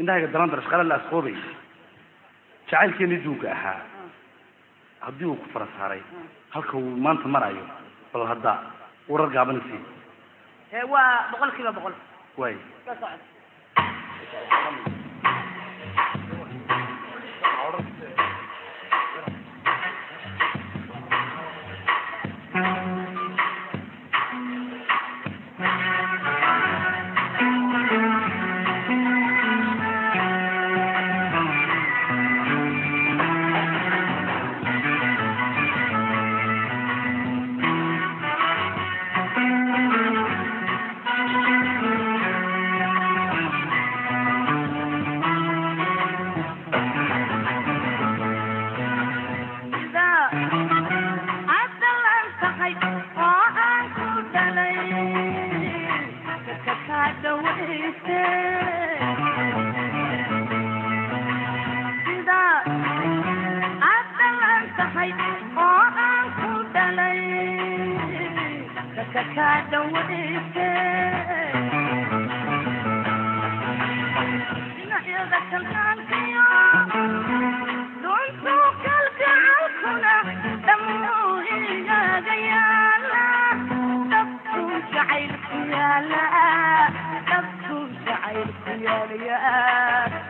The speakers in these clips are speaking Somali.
indhahayga dalandar shaqala la asqoobay jacaylkeeni duunka ahaa. Haddii uu ku fara saaray halka uu maanta marayo bal hadda warar gaabanisi ee waa boqol kiiba boqol لك ادور نحيضك الان في يوم دونتوك الجعل كنا دموه يا ديالا. دبتو شعيرك يا لا دبتو شعيرك يا ليا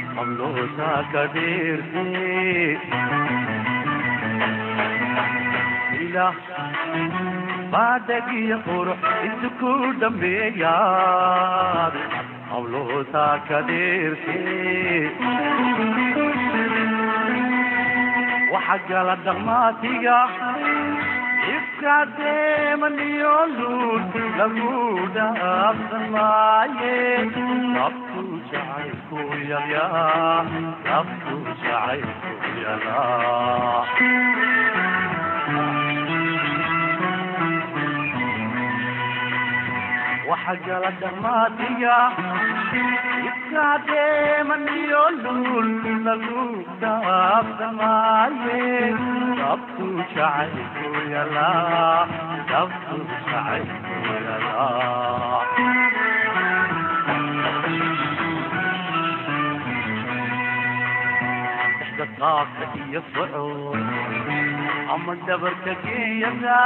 intu ku dhameeyaan qabloosaa ka dheerte waxa gala dhaqmaatiga موڊوڊي جولا سڀ جا ڦلا gala dhaqmaatiga ifkadeemaniyoluun lagu dhaafsan maaye naftu jacaylku yalaa jacaylku yalaa. Dhexda qaabka iyo socod ama dhabarka geeyada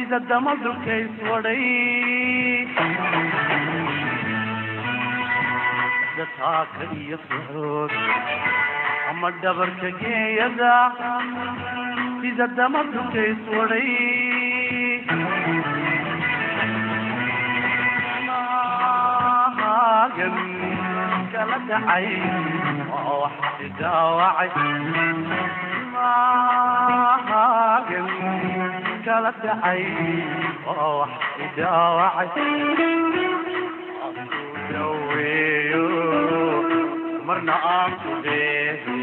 sida damadulkays wadhay dhexda taaka iyo socod ama dhabarka geeyada sida damadulkays wadhay maagan kala dhacay oo wax idaawacay kala dhacay oo wax idaawacay daweeyo marna aan ku dheehe